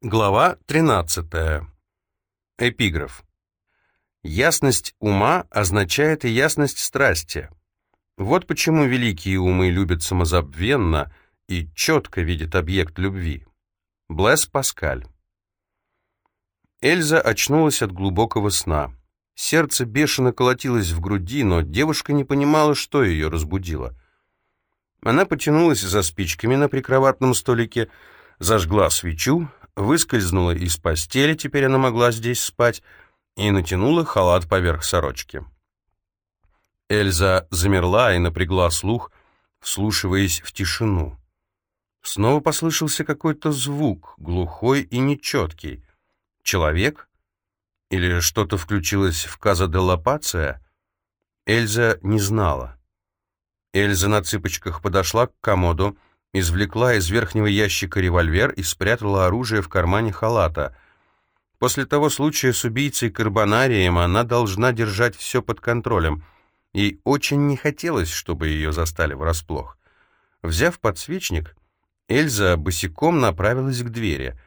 Глава 13. Эпиграф. Ясность ума означает и ясность страсти. Вот почему великие умы любят самозабвенно и четко видят объект любви. Блэс Паскаль. Эльза очнулась от глубокого сна. Сердце бешено колотилось в груди, но девушка не понимала, что ее разбудило. Она потянулась за спичками на прикроватном столике, зажгла свечу, выскользнула из постели, теперь она могла здесь спать, и натянула халат поверх сорочки. Эльза замерла и напрягла слух, вслушиваясь в тишину. Снова послышался какой-то звук, глухой и нечеткий. Человек? Или что-то включилось в каза де лапация? Эльза не знала. Эльза на цыпочках подошла к комоду, извлекла из верхнего ящика револьвер и спрятала оружие в кармане халата. После того случая с убийцей Карбонарием она должна держать все под контролем. И очень не хотелось, чтобы ее застали врасплох. Взяв подсвечник, Эльза босиком направилась к двери.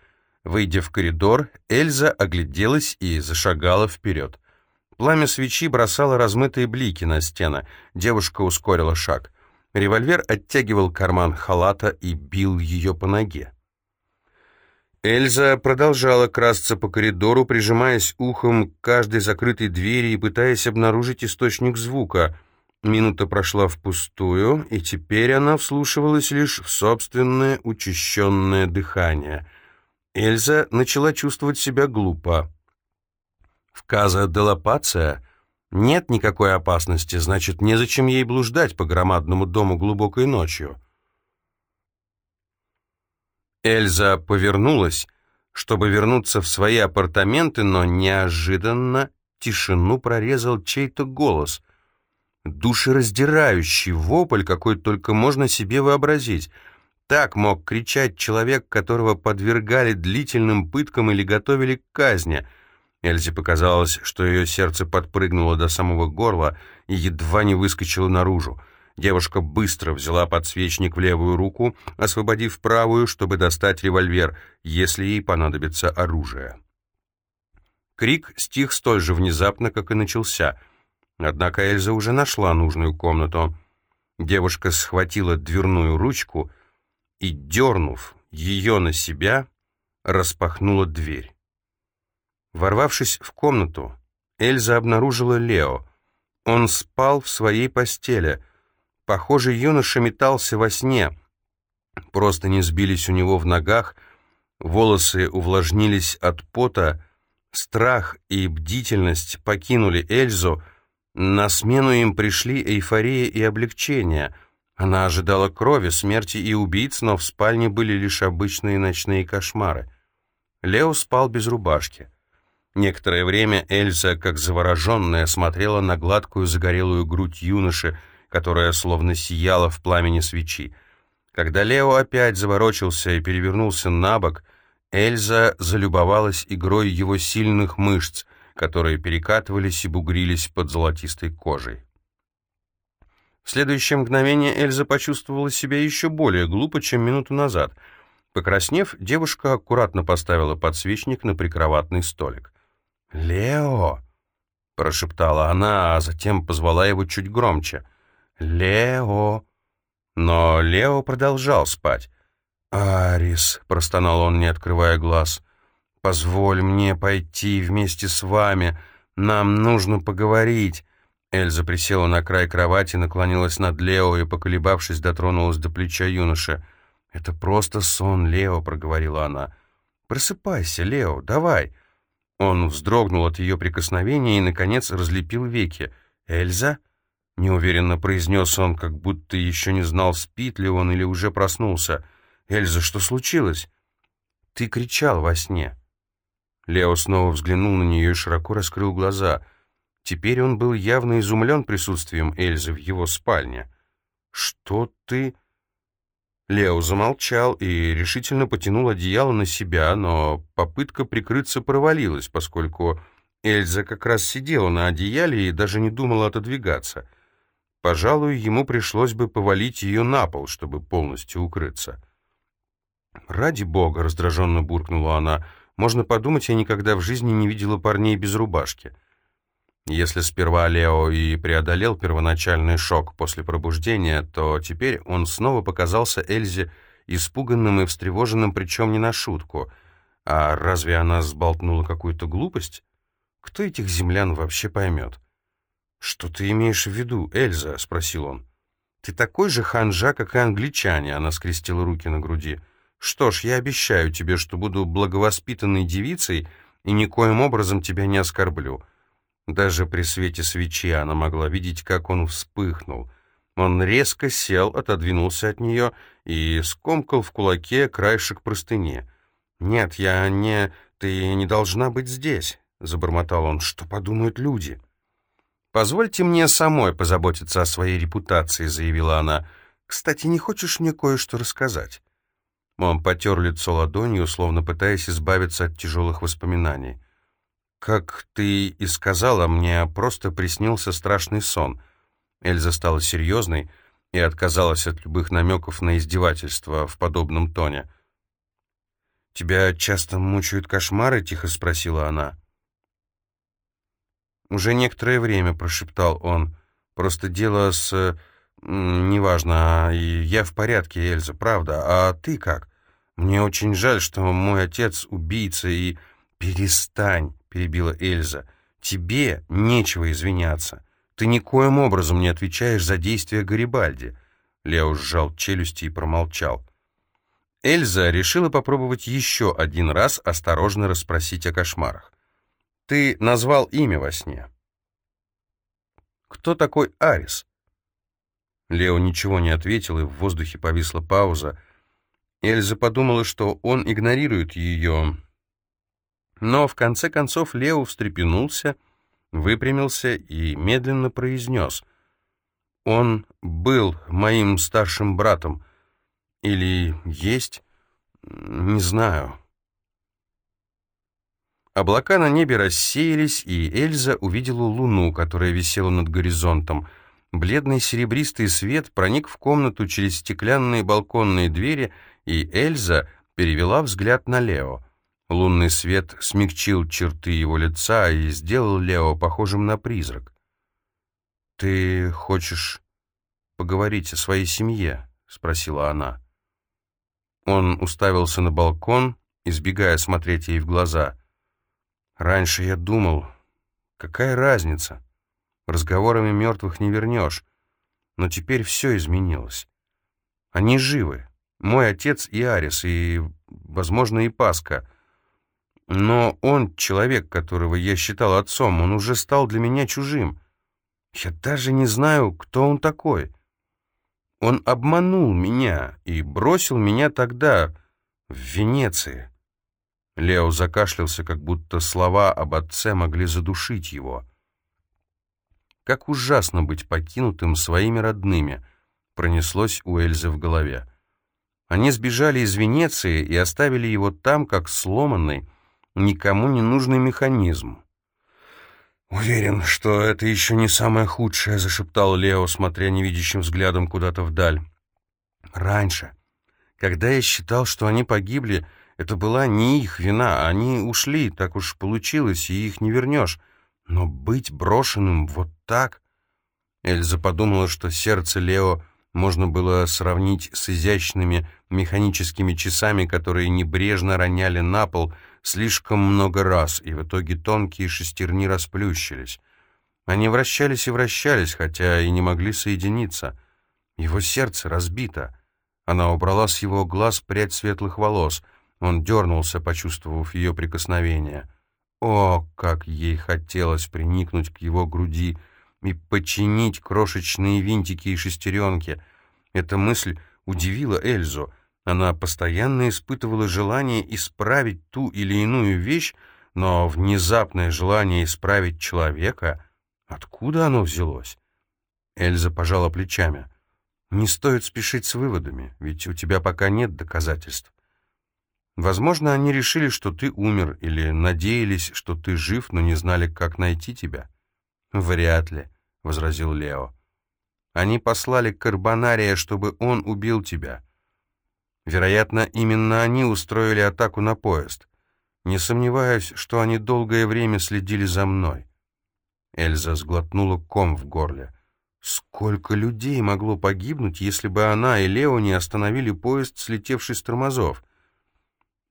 Выйдя в коридор, Эльза огляделась и зашагала вперед. Пламя свечи бросало размытые блики на стены. Девушка ускорила шаг — Револьвер оттягивал карман халата и бил ее по ноге. Эльза продолжала красться по коридору, прижимаясь ухом к каждой закрытой двери и пытаясь обнаружить источник звука. Минута прошла впустую, и теперь она вслушивалась лишь в собственное учащенное дыхание. Эльза начала чувствовать себя глупо. В Каза де Лапация нет никакой опасности, значит, незачем ей блуждать по громадному дому глубокой ночью. Эльза повернулась, чтобы вернуться в свои апартаменты, но неожиданно тишину прорезал чей-то голос. Душераздирающий вопль, какой только можно себе вообразить. Так мог кричать человек, которого подвергали длительным пыткам или готовили к казни — Эльзе показалось, что ее сердце подпрыгнуло до самого горла и едва не выскочило наружу. Девушка быстро взяла подсвечник в левую руку, освободив правую, чтобы достать револьвер, если ей понадобится оружие. Крик стих столь же внезапно, как и начался. Однако Эльза уже нашла нужную комнату. Девушка схватила дверную ручку и, дернув ее на себя, распахнула дверь. Ворвавшись в комнату, Эльза обнаружила Лео. Он спал в своей постели. Похоже, юноша метался во сне. Просто не сбились у него в ногах, волосы увлажнились от пота, страх и бдительность покинули Эльзу, на смену им пришли эйфория и облегчение. Она ожидала крови, смерти и убийц, но в спальне были лишь обычные ночные кошмары. Лео спал без рубашки. Некоторое время Эльза, как завороженная, смотрела на гладкую загорелую грудь юноши, которая словно сияла в пламени свечи. Когда Лео опять заворочился и перевернулся на бок, Эльза залюбовалась игрой его сильных мышц, которые перекатывались и бугрились под золотистой кожей. В следующее мгновение Эльза почувствовала себя еще более глупо, чем минуту назад. Покраснев, девушка аккуратно поставила подсвечник на прикроватный столик. «Лео!» — прошептала она, а затем позвала его чуть громче. «Лео!» Но Лео продолжал спать. «Арис!» — простонал он, не открывая глаз. «Позволь мне пойти вместе с вами. Нам нужно поговорить». Эльза присела на край кровати, наклонилась над Лео и, поколебавшись, дотронулась до плеча юноши. «Это просто сон, Лео», — проговорила она. «Просыпайся, Лео, давай». Он вздрогнул от ее прикосновения и, наконец, разлепил веки. «Эльза?» — неуверенно произнес он, как будто еще не знал, спит ли он или уже проснулся. «Эльза, что случилось?» «Ты кричал во сне». Лео снова взглянул на нее и широко раскрыл глаза. Теперь он был явно изумлен присутствием Эльзы в его спальне. «Что ты...» Лео замолчал и решительно потянул одеяло на себя, но попытка прикрыться провалилась, поскольку Эльза как раз сидела на одеяле и даже не думала отодвигаться. Пожалуй, ему пришлось бы повалить ее на пол, чтобы полностью укрыться. «Ради бога!» — раздраженно буркнула она. «Можно подумать, я никогда в жизни не видела парней без рубашки». Если сперва Лео и преодолел первоначальный шок после пробуждения, то теперь он снова показался Эльзе испуганным и встревоженным, причем не на шутку. А разве она сболтнула какую-то глупость? Кто этих землян вообще поймет? «Что ты имеешь в виду, Эльза?» — спросил он. «Ты такой же ханжа, как и англичане», — она скрестила руки на груди. «Что ж, я обещаю тебе, что буду благовоспитанной девицей и никоим образом тебя не оскорблю». Даже при свете свечи она могла видеть, как он вспыхнул. Он резко сел, отодвинулся от нее и скомкал в кулаке краешек простыни. «Нет, я не... Ты не должна быть здесь», — забормотал он. «Что подумают люди?» «Позвольте мне самой позаботиться о своей репутации», — заявила она. «Кстати, не хочешь мне кое-что рассказать?» Он потер лицо ладонью, словно пытаясь избавиться от тяжелых воспоминаний. «Как ты и сказала, мне просто приснился страшный сон». Эльза стала серьезной и отказалась от любых намеков на издевательство в подобном тоне. «Тебя часто мучают кошмары?» — тихо спросила она. «Уже некоторое время», — прошептал он. «Просто дело с... неважно, а я в порядке, Эльза, правда. А ты как? Мне очень жаль, что мой отец убийца и...» «Перестань!» Перебила Эльза. «Тебе нечего извиняться. Ты никоим образом не отвечаешь за действия Гарибальди». Лео сжал челюсти и промолчал. Эльза решила попробовать еще один раз осторожно расспросить о кошмарах. «Ты назвал имя во сне». «Кто такой Арис?» Лео ничего не ответил, и в воздухе повисла пауза. Эльза подумала, что он игнорирует ее, но в конце концов Лео встрепенулся, выпрямился и медленно произнес. «Он был моим старшим братом. Или есть? Не знаю». Облака на небе рассеялись, и Эльза увидела луну, которая висела над горизонтом. Бледный серебристый свет проник в комнату через стеклянные балконные двери, и Эльза перевела взгляд на Лео. Лунный свет смягчил черты его лица и сделал Лео похожим на призрак. «Ты хочешь поговорить о своей семье?» — спросила она. Он уставился на балкон, избегая смотреть ей в глаза. «Раньше я думал, какая разница? Разговорами мертвых не вернешь. Но теперь все изменилось. Они живы. Мой отец и Арис, и, возможно, и Паска — но он, человек, которого я считал отцом, он уже стал для меня чужим. Я даже не знаю, кто он такой. Он обманул меня и бросил меня тогда в Венеции. Лео закашлялся, как будто слова об отце могли задушить его. Как ужасно быть покинутым своими родными, пронеслось у Эльзы в голове. Они сбежали из Венеции и оставили его там, как сломанный, никому не нужный механизм. «Уверен, что это еще не самое худшее», — зашептал Лео, смотря невидящим взглядом куда-то вдаль. «Раньше, когда я считал, что они погибли, это была не их вина, они ушли, так уж получилось, и их не вернешь. Но быть брошенным вот так...» Эльза подумала, что сердце Лео можно было сравнить с изящными механическими часами, которые небрежно роняли на пол — слишком много раз, и в итоге тонкие шестерни расплющились. Они вращались и вращались, хотя и не могли соединиться. Его сердце разбито. Она убрала с его глаз прядь светлых волос. Он дернулся, почувствовав ее прикосновение. О, как ей хотелось приникнуть к его груди и починить крошечные винтики и шестеренки. Эта мысль удивила Эльзу — она постоянно испытывала желание исправить ту или иную вещь, но внезапное желание исправить человека, откуда оно взялось? Эльза пожала плечами. Не стоит спешить с выводами, ведь у тебя пока нет доказательств. Возможно, они решили, что ты умер, или надеялись, что ты жив, но не знали, как найти тебя. Вряд ли, — возразил Лео. Они послали Карбонария, чтобы он убил тебя. Вероятно, именно они устроили атаку на поезд. Не сомневаюсь, что они долгое время следили за мной. Эльза сглотнула ком в горле. Сколько людей могло погибнуть, если бы она и Лео не остановили поезд, слетевший с тормозов?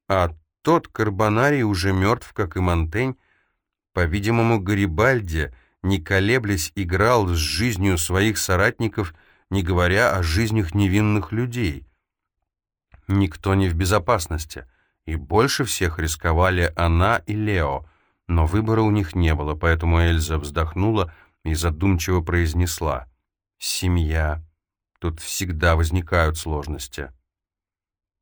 А тот Карбонарий уже мертв, как и Монтень. По-видимому, Гарибальди, не колеблясь, играл с жизнью своих соратников, не говоря о жизнях невинных людей. Никто не в безопасности, и больше всех рисковали она и Лео, но выбора у них не было, поэтому Эльза вздохнула и задумчиво произнесла «Семья. Тут всегда возникают сложности».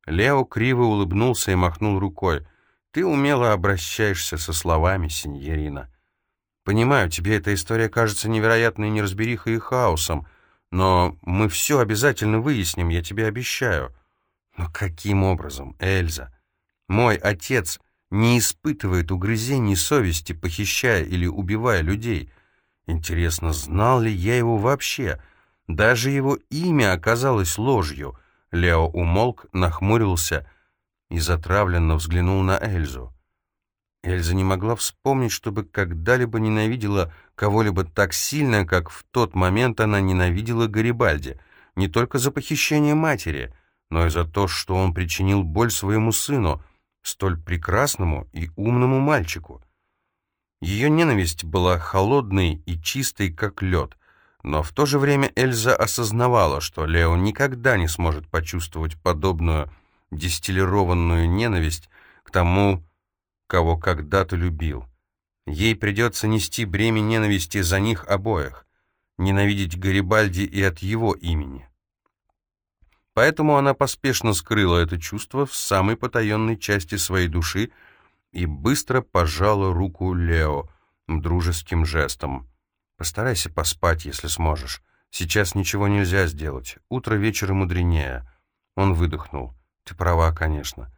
Лео криво улыбнулся и махнул рукой. «Ты умело обращаешься со словами, сеньорина. Понимаю, тебе эта история кажется невероятной неразберихой и хаосом, но мы все обязательно выясним, я тебе обещаю». Но каким образом, Эльза? Мой отец не испытывает угрызений совести, похищая или убивая людей. Интересно, знал ли я его вообще? Даже его имя оказалось ложью. Лео умолк, нахмурился и затравленно взглянул на Эльзу. Эльза не могла вспомнить, чтобы когда-либо ненавидела кого-либо так сильно, как в тот момент она ненавидела Гарибальди, не только за похищение матери — но и за то, что он причинил боль своему сыну, столь прекрасному и умному мальчику. Ее ненависть была холодной и чистой, как лед, но в то же время Эльза осознавала, что Лео никогда не сможет почувствовать подобную дистиллированную ненависть к тому, кого когда-то любил. Ей придется нести бремя ненависти за них обоих, ненавидеть Гарибальди и от его имени. Поэтому она поспешно скрыла это чувство в самой потаенной части своей души и быстро пожала руку Лео дружеским жестом. «Постарайся поспать, если сможешь. Сейчас ничего нельзя сделать. Утро вечера мудренее». Он выдохнул. «Ты права, конечно».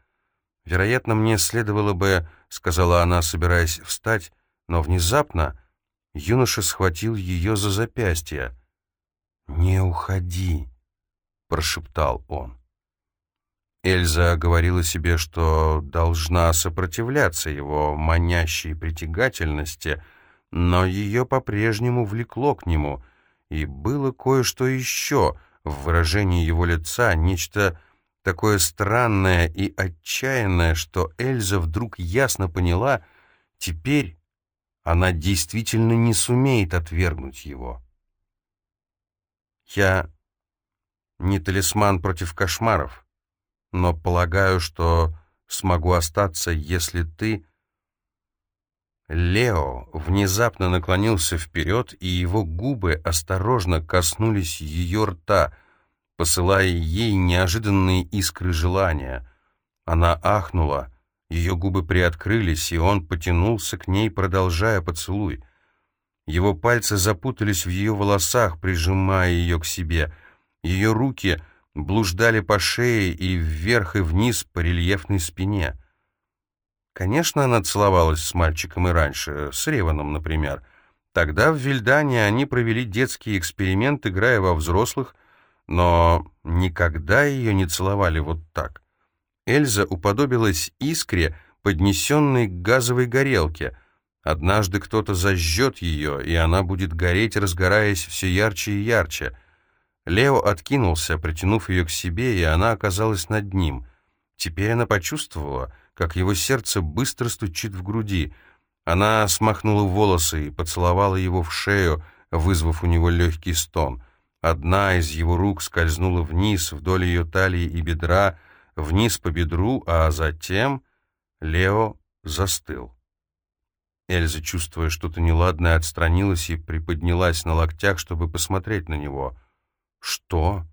«Вероятно, мне следовало бы...» — сказала она, собираясь встать, но внезапно юноша схватил ее за запястье. «Не уходи», прошептал он. Эльза говорила себе, что должна сопротивляться его манящей притягательности, но ее по-прежнему влекло к нему, и было кое-что еще в выражении его лица, нечто такое странное и отчаянное, что Эльза вдруг ясно поняла, теперь она действительно не сумеет отвергнуть его. «Я не талисман против кошмаров, но полагаю, что смогу остаться, если ты...» Лео внезапно наклонился вперед, и его губы осторожно коснулись ее рта, посылая ей неожиданные искры желания. Она ахнула, ее губы приоткрылись, и он потянулся к ней, продолжая поцелуй. Его пальцы запутались в ее волосах, прижимая ее к себе — ее руки блуждали по шее и вверх и вниз по рельефной спине. Конечно, она целовалась с мальчиком и раньше, с Реваном, например. Тогда в Вильдане они провели детский эксперимент, играя во взрослых, но никогда ее не целовали вот так. Эльза уподобилась искре, поднесенной к газовой горелке. Однажды кто-то зажжет ее, и она будет гореть, разгораясь все ярче и ярче — Лео откинулся, притянув ее к себе, и она оказалась над ним. Теперь она почувствовала, как его сердце быстро стучит в груди. Она смахнула волосы и поцеловала его в шею, вызвав у него легкий стон. Одна из его рук скользнула вниз, вдоль ее талии и бедра, вниз по бедру, а затем Лео застыл. Эльза, чувствуя что-то неладное, отстранилась и приподнялась на локтях, чтобы посмотреть на него — «Что?»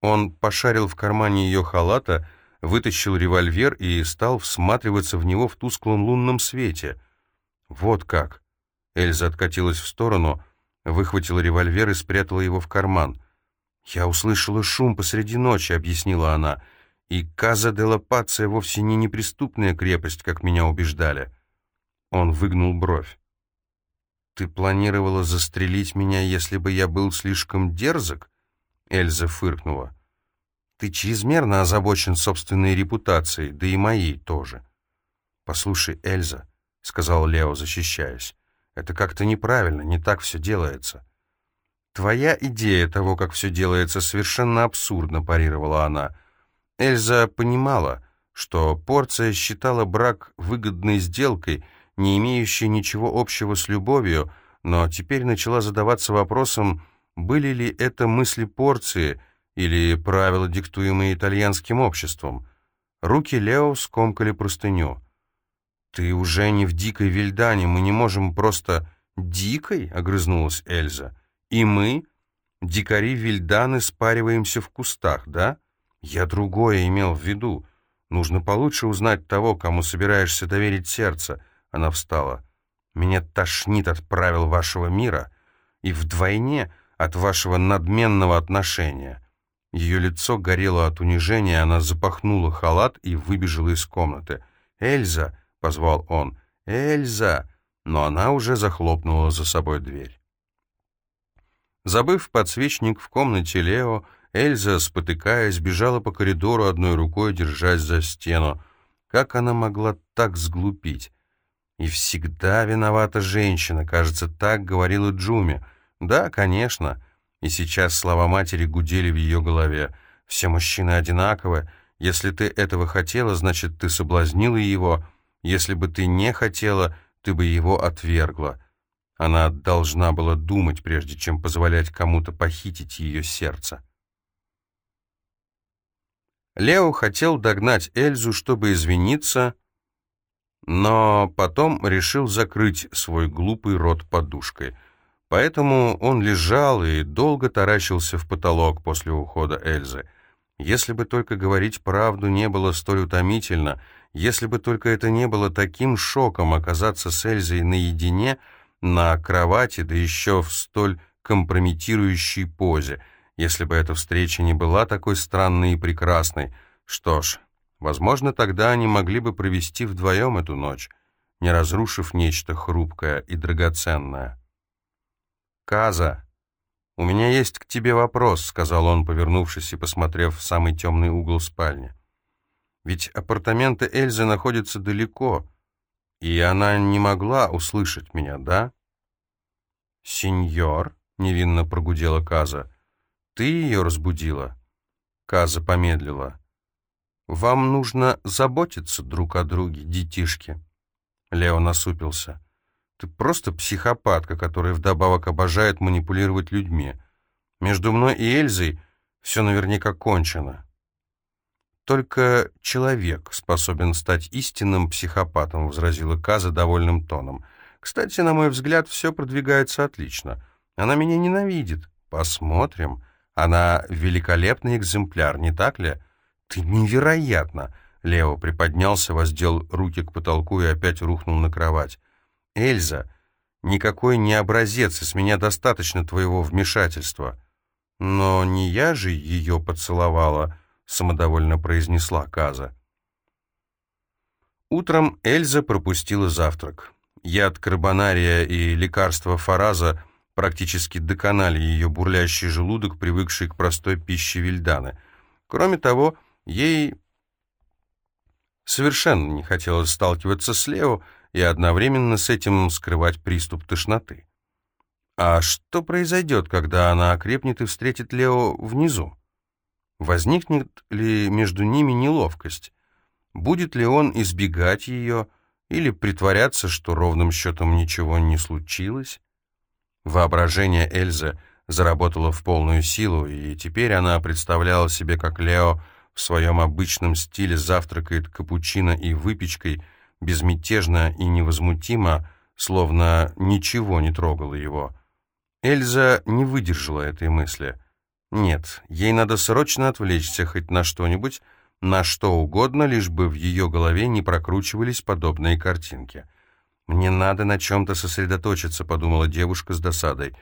Он пошарил в кармане ее халата, вытащил револьвер и стал всматриваться в него в тусклом лунном свете. «Вот как!» Эльза откатилась в сторону, выхватила револьвер и спрятала его в карман. «Я услышала шум посреди ночи», — объяснила она, «и Каза де Лапация вовсе не неприступная крепость, как меня убеждали». Он выгнул бровь. «Ты планировала застрелить меня, если бы я был слишком дерзок?» Эльза фыркнула. Ты чрезмерно озабочен собственной репутацией, да и моей тоже. Послушай, Эльза, — сказал Лео, защищаясь, — это как-то неправильно, не так все делается. Твоя идея того, как все делается, совершенно абсурдна, парировала она. Эльза понимала, что порция считала брак выгодной сделкой, не имеющей ничего общего с любовью, но теперь начала задаваться вопросом, были ли это мысли порции или правила, диктуемые итальянским обществом. Руки Лео скомкали простыню. «Ты уже не в дикой Вильдане, мы не можем просто...» «Дикой?» — огрызнулась Эльза. «И мы, дикари Вильданы, спариваемся в кустах, да? Я другое имел в виду. Нужно получше узнать того, кому собираешься доверить сердце». Она встала. «Меня тошнит от правил вашего мира и вдвойне от вашего надменного отношения». Ее лицо горело от унижения, она запахнула халат и выбежала из комнаты. «Эльза!» — позвал он. «Эльза!» Но она уже захлопнула за собой дверь. Забыв подсвечник в комнате Лео, Эльза, спотыкаясь, бежала по коридору одной рукой, держась за стену. Как она могла так сглупить? И всегда виновата женщина, кажется, так говорила Джуми. Да, конечно. И сейчас слова матери гудели в ее голове. Все мужчины одинаковы. Если ты этого хотела, значит, ты соблазнила его. Если бы ты не хотела, ты бы его отвергла. Она должна была думать, прежде чем позволять кому-то похитить ее сердце. Лео хотел догнать Эльзу, чтобы извиниться, но потом решил закрыть свой глупый рот подушкой. Поэтому он лежал и долго таращился в потолок после ухода Эльзы. Если бы только говорить правду не было столь утомительно, если бы только это не было таким шоком оказаться с Эльзой наедине на кровати, да еще в столь компрометирующей позе, если бы эта встреча не была такой странной и прекрасной. Что ж, возможно, тогда они могли бы провести вдвоем эту ночь, не разрушив нечто хрупкое и драгоценное. «Каза, у меня есть к тебе вопрос», — сказал он, повернувшись и посмотрев в самый темный угол спальни. «Ведь апартаменты Эльзы находятся далеко, и она не могла услышать меня, да?» «Сеньор», — невинно прогудела Каза, — «ты ее разбудила?» Каза помедлила. «Вам нужно заботиться друг о друге, детишки». Лео насупился. Ты просто психопатка, которая вдобавок обожает манипулировать людьми. Между мной и Эльзой все наверняка кончено. Только человек способен стать истинным психопатом, возразила Каза довольным тоном. Кстати, на мой взгляд, все продвигается отлично. Она меня ненавидит. Посмотрим. Она великолепный экземпляр, не так ли? Ты невероятно. Лео приподнялся, воздел руки к потолку и опять рухнул на кровать. «Эльза, никакой не образец, из меня достаточно твоего вмешательства». «Но не я же ее поцеловала», — самодовольно произнесла Каза. Утром Эльза пропустила завтрак. Яд карбонария и лекарства фараза практически доконали ее бурлящий желудок, привыкший к простой пище вильданы. Кроме того, ей совершенно не хотелось сталкиваться с Лео, и одновременно с этим скрывать приступ тошноты. А что произойдет, когда она окрепнет и встретит Лео внизу? Возникнет ли между ними неловкость? Будет ли он избегать ее или притворяться, что ровным счетом ничего не случилось? Воображение Эльзы заработало в полную силу, и теперь она представляла себе, как Лео в своем обычном стиле завтракает капучино и выпечкой – безмятежно и невозмутимо, словно ничего не трогало его. Эльза не выдержала этой мысли. Нет, ей надо срочно отвлечься хоть на что-нибудь, на что угодно, лишь бы в ее голове не прокручивались подобные картинки. «Мне надо на чем-то сосредоточиться», — подумала девушка с досадой.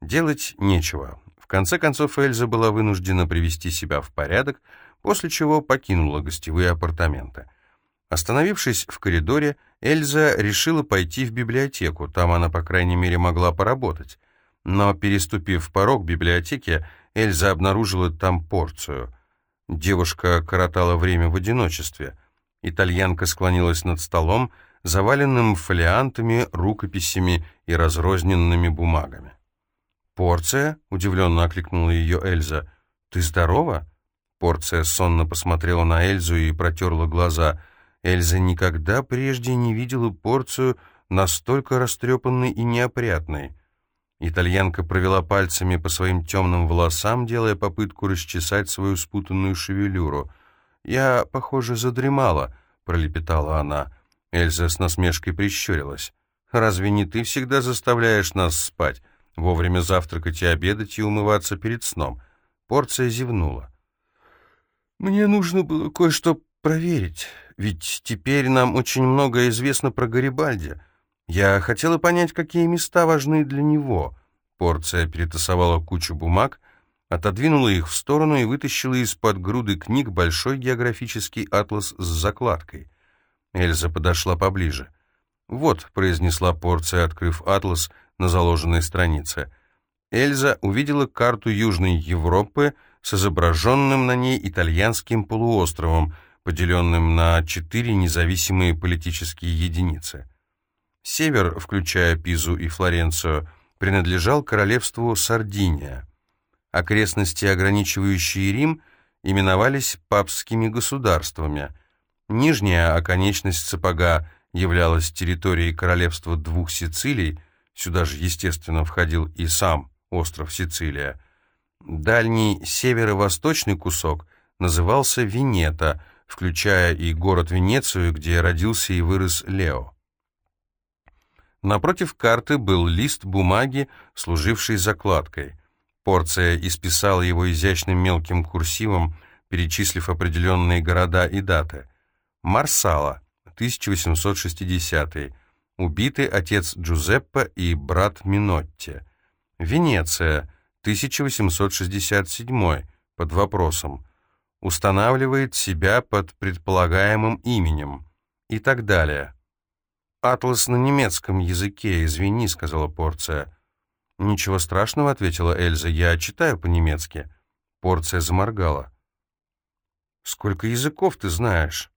Делать нечего. В конце концов Эльза была вынуждена привести себя в порядок, после чего покинула гостевые апартаменты. Остановившись в коридоре, Эльза решила пойти в библиотеку, там она, по крайней мере, могла поработать. Но, переступив порог библиотеки, Эльза обнаружила там порцию. Девушка коротала время в одиночестве. Итальянка склонилась над столом, заваленным фолиантами, рукописями и разрозненными бумагами. «Порция?» — удивленно окликнула ее Эльза. «Ты здорова?» Порция сонно посмотрела на Эльзу и протерла глаза. Эльза никогда прежде не видела порцию настолько растрепанной и неопрятной. Итальянка провела пальцами по своим темным волосам, делая попытку расчесать свою спутанную шевелюру. «Я, похоже, задремала», — пролепетала она. Эльза с насмешкой прищурилась. «Разве не ты всегда заставляешь нас спать, вовремя завтракать и обедать и умываться перед сном?» Порция зевнула. «Мне нужно было кое-что проверить, ведь теперь нам очень много известно про Гарибальди. Я хотела понять, какие места важны для него». Порция перетасовала кучу бумаг, отодвинула их в сторону и вытащила из-под груды книг большой географический атлас с закладкой. Эльза подошла поближе. «Вот», — произнесла порция, открыв атлас на заложенной странице. Эльза увидела карту Южной Европы с изображенным на ней итальянским полуостровом, поделенным на четыре независимые политические единицы. Север, включая Пизу и Флоренцию, принадлежал королевству Сардиния. Окрестности, ограничивающие Рим, именовались папскими государствами. Нижняя оконечность сапога являлась территорией королевства двух Сицилий, сюда же, естественно, входил и сам остров Сицилия. Дальний северо-восточный кусок назывался Венета, включая и город Венецию, где родился и вырос Лео. Напротив карты был лист бумаги, служивший закладкой. Порция исписала его изящным мелким курсивом, перечислив определенные города и даты. Марсала, 1860 Убиты отец Джузеппе и брат Минотти. Венеция, 1867 под вопросом. Устанавливает себя под предполагаемым именем. И так далее. «Атлас на немецком языке, извини», — сказала Порция. «Ничего страшного», — ответила Эльза, — «я читаю по-немецки». Порция заморгала. «Сколько языков ты знаешь?»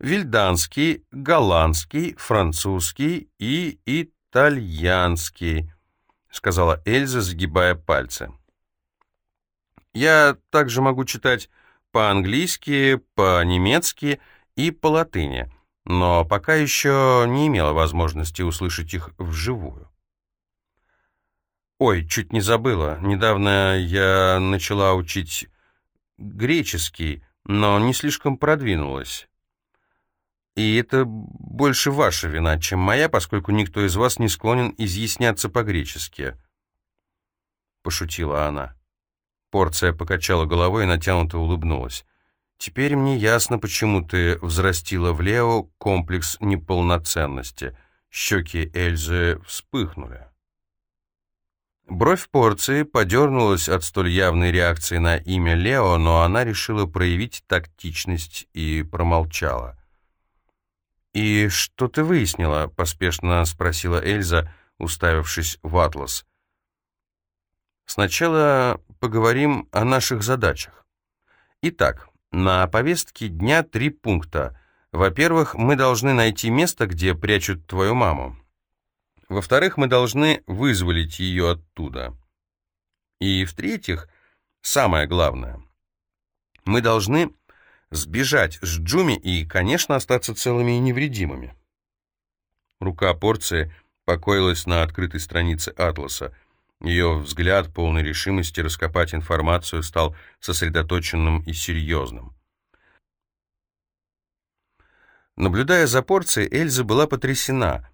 «Вильданский, голландский, французский и итальянский», — сказала Эльза, загибая пальцы. «Я также могу читать по-английски, по-немецки и по-латыни» но пока еще не имела возможности услышать их вживую. Ой, чуть не забыла. Недавно я начала учить греческий, но не слишком продвинулась. И это больше ваша вина, чем моя, поскольку никто из вас не склонен изъясняться по-гречески. Пошутила она. Порция покачала головой и натянуто улыбнулась. Теперь мне ясно, почему ты взрастила в Лео комплекс неполноценности. Щеки Эльзы вспыхнули. Бровь порции подернулась от столь явной реакции на имя Лео, но она решила проявить тактичность и промолчала. «И что ты выяснила?» — поспешно спросила Эльза, уставившись в атлас. «Сначала поговорим о наших задачах. Итак, на повестке дня три пункта. Во-первых, мы должны найти место, где прячут твою маму. Во-вторых, мы должны вызволить ее оттуда. И в-третьих, самое главное, мы должны сбежать с Джуми и, конечно, остаться целыми и невредимыми. Рука порции покоилась на открытой странице атласа. Ее взгляд, полный решимости раскопать информацию, стал сосредоточенным и серьезным. Наблюдая за порцией, Эльза была потрясена.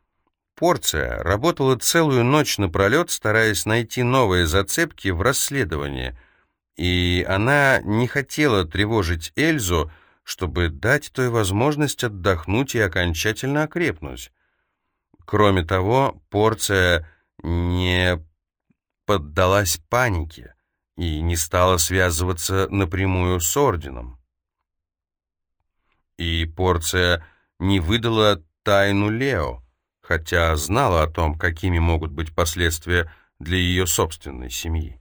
Порция работала целую ночь напролет, стараясь найти новые зацепки в расследовании, и она не хотела тревожить Эльзу, чтобы дать той возможность отдохнуть и окончательно окрепнуть. Кроме того, порция не поддалась панике и не стала связываться напрямую с орденом. И порция не выдала тайну Лео, хотя знала о том, какими могут быть последствия для ее собственной семьи.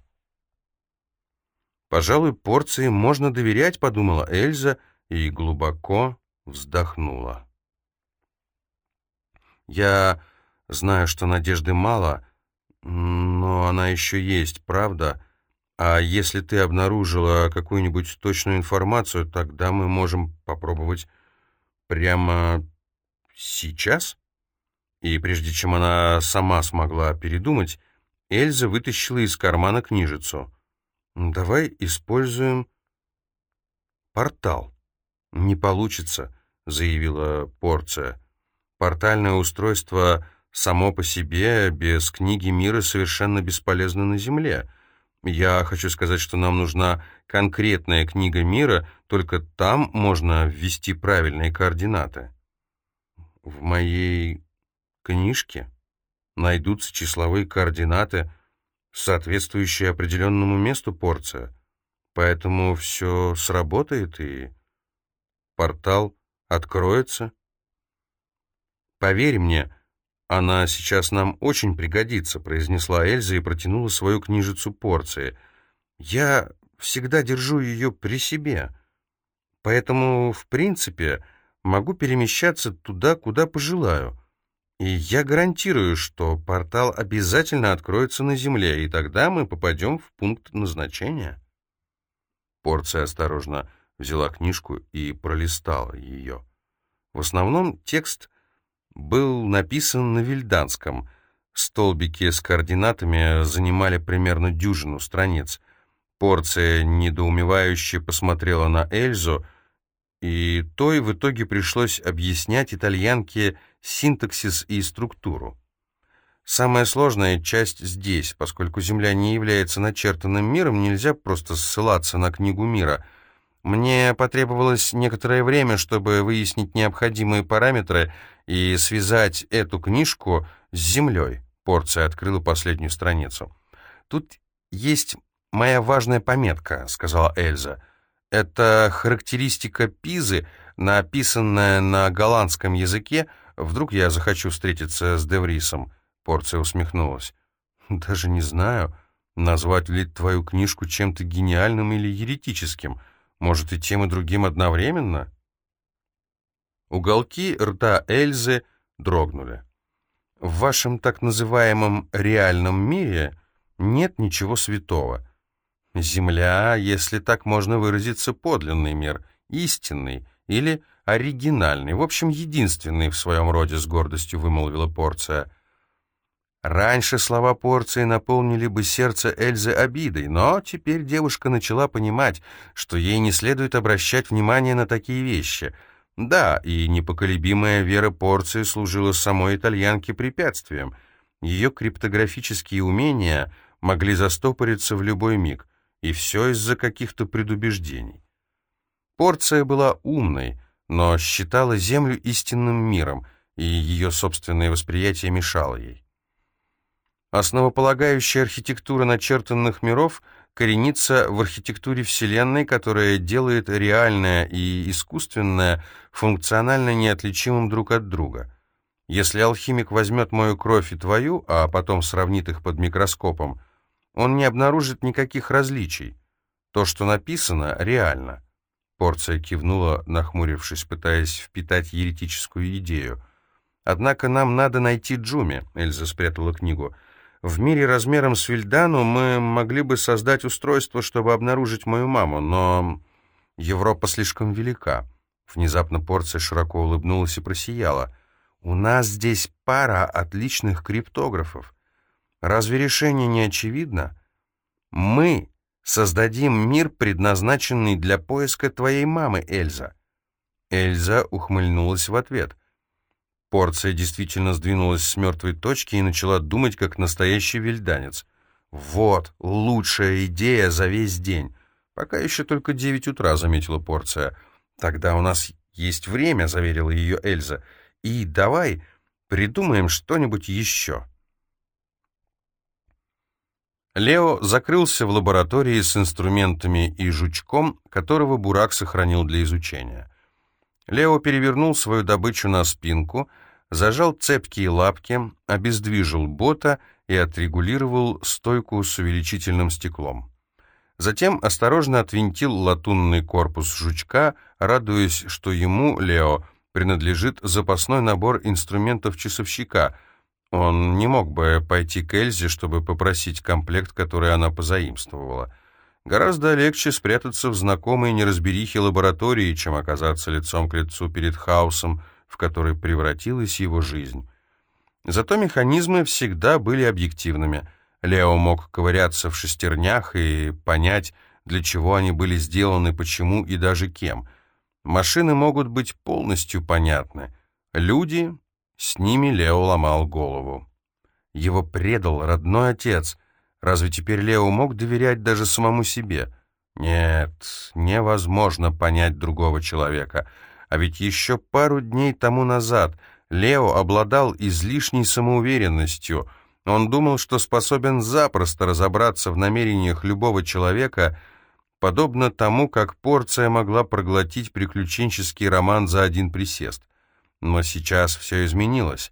«Пожалуй, порции можно доверять», — подумала Эльза и глубоко вздохнула. «Я знаю, что надежды мало, но она еще есть, правда? А если ты обнаружила какую-нибудь точную информацию, тогда мы можем попробовать прямо сейчас?» И прежде чем она сама смогла передумать, Эльза вытащила из кармана книжицу. «Давай используем портал». «Не получится», — заявила Порция. «Портальное устройство само по себе, без книги мира, совершенно бесполезно на Земле. Я хочу сказать, что нам нужна конкретная книга мира, только там можно ввести правильные координаты». «В моей книжке найдутся числовые координаты, соответствующие определенному месту порция. Поэтому все сработает и портал откроется. «Поверь мне, она сейчас нам очень пригодится», — произнесла Эльза и протянула свою книжицу порции. «Я всегда держу ее при себе, поэтому, в принципе, могу перемещаться туда, куда пожелаю». И я гарантирую, что портал обязательно откроется на Земле, и тогда мы попадем в пункт назначения. Порция осторожно взяла книжку и пролистала ее. В основном текст был написан на вильданском. Столбики с координатами занимали примерно дюжину страниц. Порция недоумевающе посмотрела на Эльзу, и той в итоге пришлось объяснять итальянке синтаксис и структуру. Самая сложная часть здесь, поскольку Земля не является начертанным миром, нельзя просто ссылаться на книгу мира. Мне потребовалось некоторое время, чтобы выяснить необходимые параметры и связать эту книжку с Землей. Порция открыла последнюю страницу. «Тут есть моя важная пометка», — сказала Эльза. «Это характеристика Пизы, написанная на голландском языке, — Вдруг я захочу встретиться с Деврисом?» Порция усмехнулась. «Даже не знаю, назвать ли твою книжку чем-то гениальным или еретическим. Может, и тем, и другим одновременно?» Уголки рта Эльзы дрогнули. «В вашем так называемом реальном мире нет ничего святого. Земля, если так можно выразиться, подлинный мир, истинный или оригинальный, в общем, единственный в своем роде, с гордостью вымолвила порция. Раньше слова порции наполнили бы сердце Эльзы обидой, но теперь девушка начала понимать, что ей не следует обращать внимание на такие вещи. Да, и непоколебимая вера порции служила самой итальянке препятствием. Ее криптографические умения могли застопориться в любой миг, и все из-за каких-то предубеждений. Порция была умной, но считала Землю истинным миром, и ее собственное восприятие мешало ей. Основополагающая архитектура начертанных миров коренится в архитектуре Вселенной, которая делает реальное и искусственное функционально неотличимым друг от друга. Если алхимик возьмет мою кровь и твою, а потом сравнит их под микроскопом, он не обнаружит никаких различий. То, что написано, реально. Порция кивнула, нахмурившись, пытаясь впитать еретическую идею. «Однако нам надо найти Джуми», — Эльза спрятала книгу. «В мире размером с Вильдану мы могли бы создать устройство, чтобы обнаружить мою маму, но Европа слишком велика». Внезапно порция широко улыбнулась и просияла. «У нас здесь пара отличных криптографов. Разве решение не очевидно? Мы Создадим мир, предназначенный для поиска твоей мамы, Эльза». Эльза ухмыльнулась в ответ. Порция действительно сдвинулась с мертвой точки и начала думать, как настоящий вельданец. «Вот, лучшая идея за весь день. Пока еще только девять утра», — заметила Порция. «Тогда у нас есть время», — заверила ее Эльза. «И давай придумаем что-нибудь еще». Лео закрылся в лаборатории с инструментами и жучком, которого Бурак сохранил для изучения. Лео перевернул свою добычу на спинку, зажал цепкие лапки, обездвижил бота и отрегулировал стойку с увеличительным стеклом. Затем осторожно отвинтил латунный корпус жучка, радуясь, что ему, Лео, принадлежит запасной набор инструментов часовщика. Он не мог бы пойти к Эльзе, чтобы попросить комплект, который она позаимствовала. Гораздо легче спрятаться в знакомой неразберихе лаборатории, чем оказаться лицом к лицу перед хаосом, в который превратилась его жизнь. Зато механизмы всегда были объективными. Лео мог ковыряться в шестернях и понять, для чего они были сделаны, почему и даже кем. Машины могут быть полностью понятны. Люди, с ними Лео ломал голову. Его предал родной отец. Разве теперь Лео мог доверять даже самому себе? Нет, невозможно понять другого человека. А ведь еще пару дней тому назад Лео обладал излишней самоуверенностью. Он думал, что способен запросто разобраться в намерениях любого человека, подобно тому, как порция могла проглотить приключенческий роман за один присест. Но сейчас все изменилось.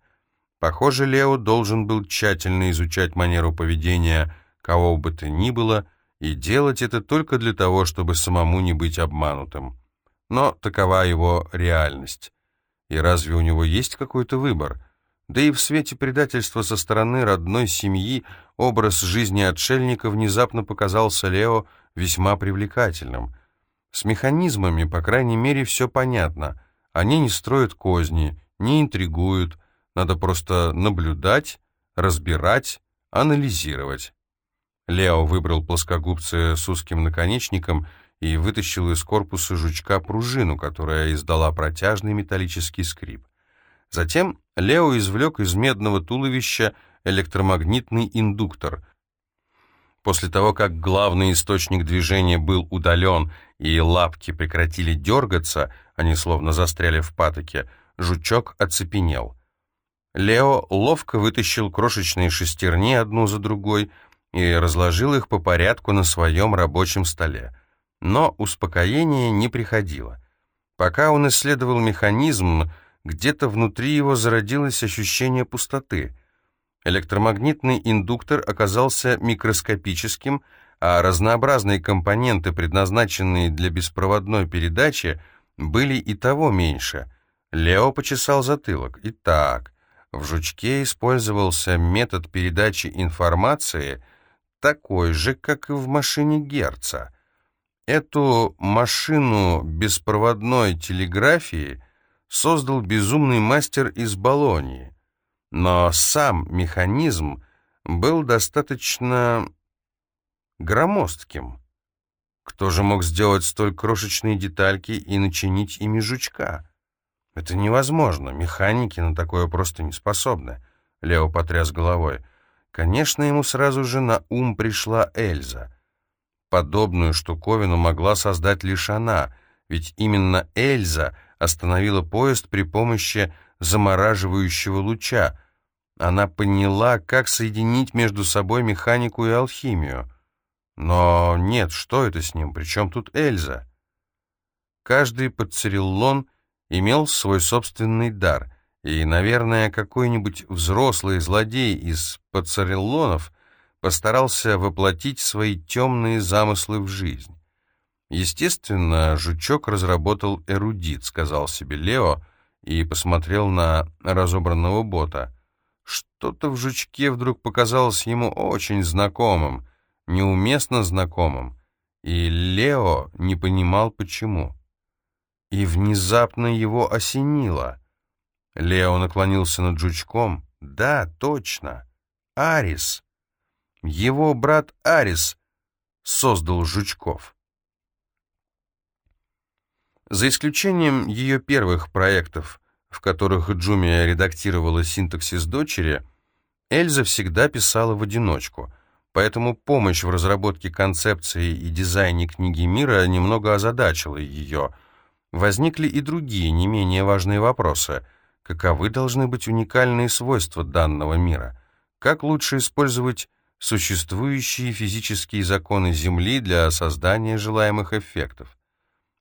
Похоже, Лео должен был тщательно изучать манеру поведения кого бы то ни было, и делать это только для того, чтобы самому не быть обманутым. Но такова его реальность. И разве у него есть какой-то выбор? Да и в свете предательства со стороны родной семьи образ жизни отшельника внезапно показался Лео весьма привлекательным. С механизмами, по крайней мере, все понятно. Они не строят козни, не интригуют. Надо просто наблюдать, разбирать, анализировать. Лео выбрал плоскогубцы с узким наконечником и вытащил из корпуса жучка пружину, которая издала протяжный металлический скрип. Затем Лео извлек из медного туловища электромагнитный индуктор. После того, как главный источник движения был удален и лапки прекратили дергаться, они словно застряли в патоке, жучок оцепенел. Лео ловко вытащил крошечные шестерни одну за другой и разложил их по порядку на своем рабочем столе. Но успокоение не приходило. Пока он исследовал механизм, где-то внутри его зародилось ощущение пустоты. Электромагнитный индуктор оказался микроскопическим, а разнообразные компоненты, предназначенные для беспроводной передачи, были и того меньше. Лео почесал затылок. Итак, в жучке использовался метод передачи информации такой же, как и в машине Герца. Эту машину беспроводной телеграфии создал безумный мастер из Болонии, но сам механизм был достаточно громоздким. Кто же мог сделать столь крошечные детальки и начинить ими жучка? Это невозможно, механики на такое просто не способны. Лео потряс головой. Конечно, ему сразу же на ум пришла Эльза. Подобную штуковину могла создать лишь она, ведь именно Эльза остановила поезд при помощи замораживающего луча. Она поняла, как соединить между собой механику и алхимию. Но нет, что это с ним? Причем тут Эльза? Каждый подцериллон имел свой собственный дар, и, наверное, какой-нибудь взрослый злодей из подцериллонов постарался воплотить свои темные замыслы в жизнь. Естественно, жучок разработал эрудит, сказал себе Лео и посмотрел на разобранного бота. Что-то в жучке вдруг показалось ему очень знакомым, неуместно знакомым, и Лео не понимал, почему. И внезапно его осенило. Лео наклонился над жучком. «Да, точно, Арис!» Его брат Арис создал жучков. За исключением ее первых проектов, в которых Джумия редактировала синтаксис дочери, Эльза всегда писала в одиночку, поэтому помощь в разработке концепции и дизайне книги мира немного озадачила ее. Возникли и другие, не менее важные вопросы. Каковы должны быть уникальные свойства данного мира? Как лучше использовать существующие физические законы Земли для создания желаемых эффектов.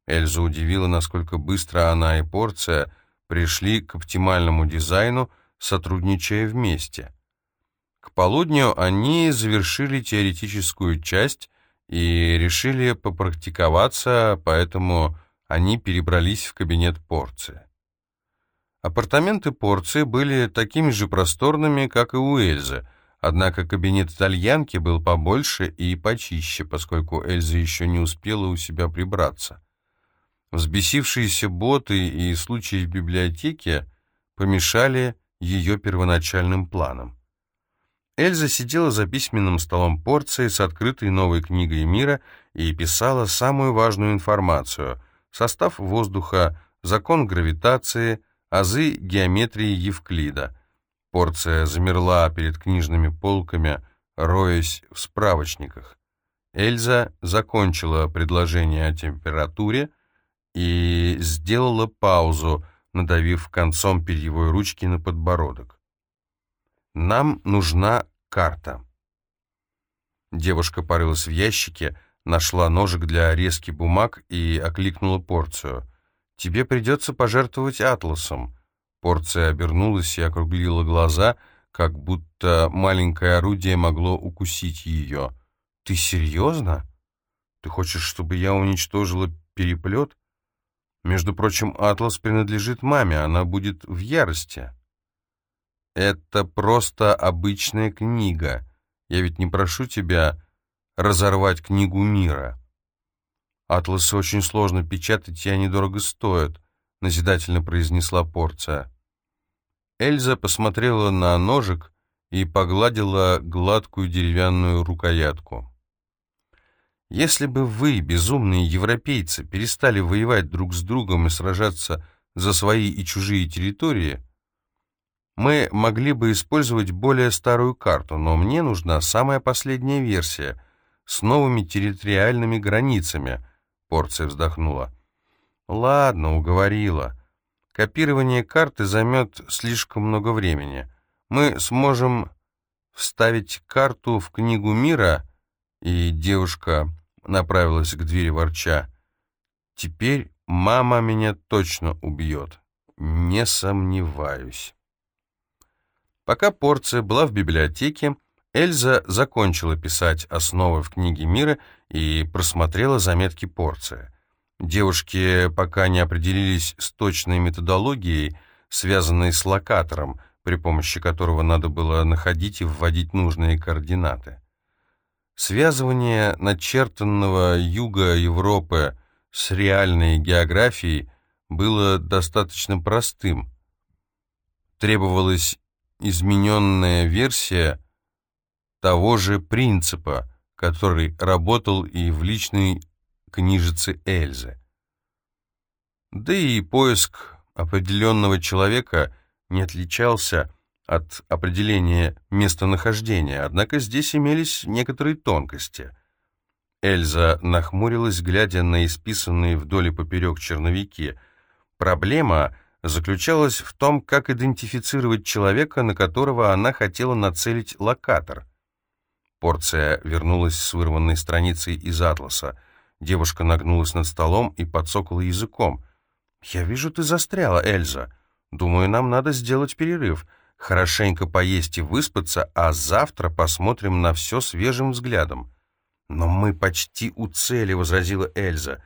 Эльза удивила, насколько быстро она и Порция пришли к оптимальному дизайну, сотрудничая вместе. К полудню они завершили теоретическую часть и решили попрактиковаться, поэтому они перебрались в кабинет Порции. Апартаменты Порции были такими же просторными, как и у Эльзы, однако кабинет итальянки был побольше и почище, поскольку Эльза еще не успела у себя прибраться. Взбесившиеся боты и случаи в библиотеке помешали ее первоначальным планам. Эльза сидела за письменным столом порции с открытой новой книгой мира и писала самую важную информацию — состав воздуха, закон гравитации — азы геометрии Евклида. Порция замерла перед книжными полками, роясь в справочниках. Эльза закончила предложение о температуре и сделала паузу, надавив концом перьевой ручки на подбородок. «Нам нужна карта». Девушка порылась в ящике, нашла ножик для резки бумаг и окликнула порцию. Тебе придется пожертвовать атласом». Порция обернулась и округлила глаза, как будто маленькое орудие могло укусить ее. «Ты серьезно? Ты хочешь, чтобы я уничтожила переплет? Между прочим, атлас принадлежит маме, она будет в ярости». «Это просто обычная книга. Я ведь не прошу тебя разорвать книгу мира». «Атласы очень сложно печатать, и они дорого стоят», — назидательно произнесла порция. Эльза посмотрела на ножик и погладила гладкую деревянную рукоятку. «Если бы вы, безумные европейцы, перестали воевать друг с другом и сражаться за свои и чужие территории, мы могли бы использовать более старую карту, но мне нужна самая последняя версия с новыми территориальными границами», Порция вздохнула. «Ладно, уговорила. Копирование карты займет слишком много времени. Мы сможем вставить карту в книгу мира...» И девушка направилась к двери ворча. «Теперь мама меня точно убьет. Не сомневаюсь». Пока порция была в библиотеке, Эльза закончила писать основы в книге мира и просмотрела заметки порции. Девушки пока не определились с точной методологией, связанной с локатором, при помощи которого надо было находить и вводить нужные координаты. Связывание начертанного юга Европы с реальной географией было достаточно простым. Требовалась измененная версия того же принципа, который работал и в личной книжице Эльзы. Да и поиск определенного человека не отличался от определения местонахождения, однако здесь имелись некоторые тонкости. Эльза нахмурилась, глядя на исписанные вдоль и поперек черновики. Проблема заключалась в том, как идентифицировать человека, на которого она хотела нацелить локатор — Порция вернулась с вырванной страницей из атласа. Девушка нагнулась над столом и подсокала языком. «Я вижу, ты застряла, Эльза. Думаю, нам надо сделать перерыв, хорошенько поесть и выспаться, а завтра посмотрим на все свежим взглядом». «Но мы почти у цели», — возразила Эльза.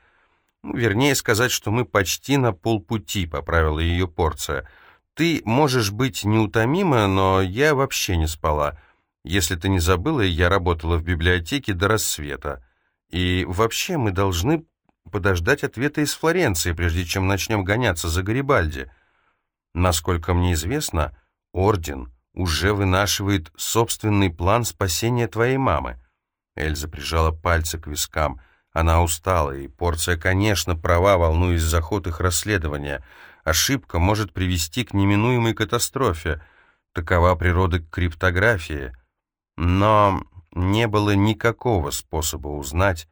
«Ну, «Вернее сказать, что мы почти на полпути», — поправила ее порция. «Ты можешь быть неутомима, но я вообще не спала». Если ты не забыла, я работала в библиотеке до рассвета. И вообще мы должны подождать ответа из Флоренции, прежде чем начнем гоняться за Гарибальди. Насколько мне известно, Орден уже вынашивает собственный план спасения твоей мамы. Эльза прижала пальцы к вискам. Она устала, и порция, конечно, права, волнуясь за ход их расследования. Ошибка может привести к неминуемой катастрофе. Такова природа криптографии — но не было никакого способа узнать,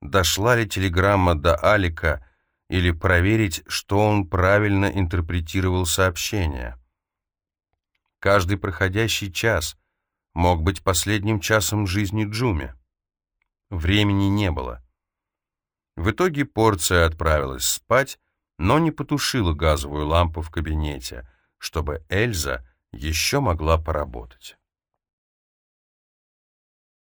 дошла ли телеграмма до Алика или проверить, что он правильно интерпретировал сообщение. Каждый проходящий час мог быть последним часом жизни Джуми. Времени не было. В итоге порция отправилась спать, но не потушила газовую лампу в кабинете, чтобы Эльза еще могла поработать.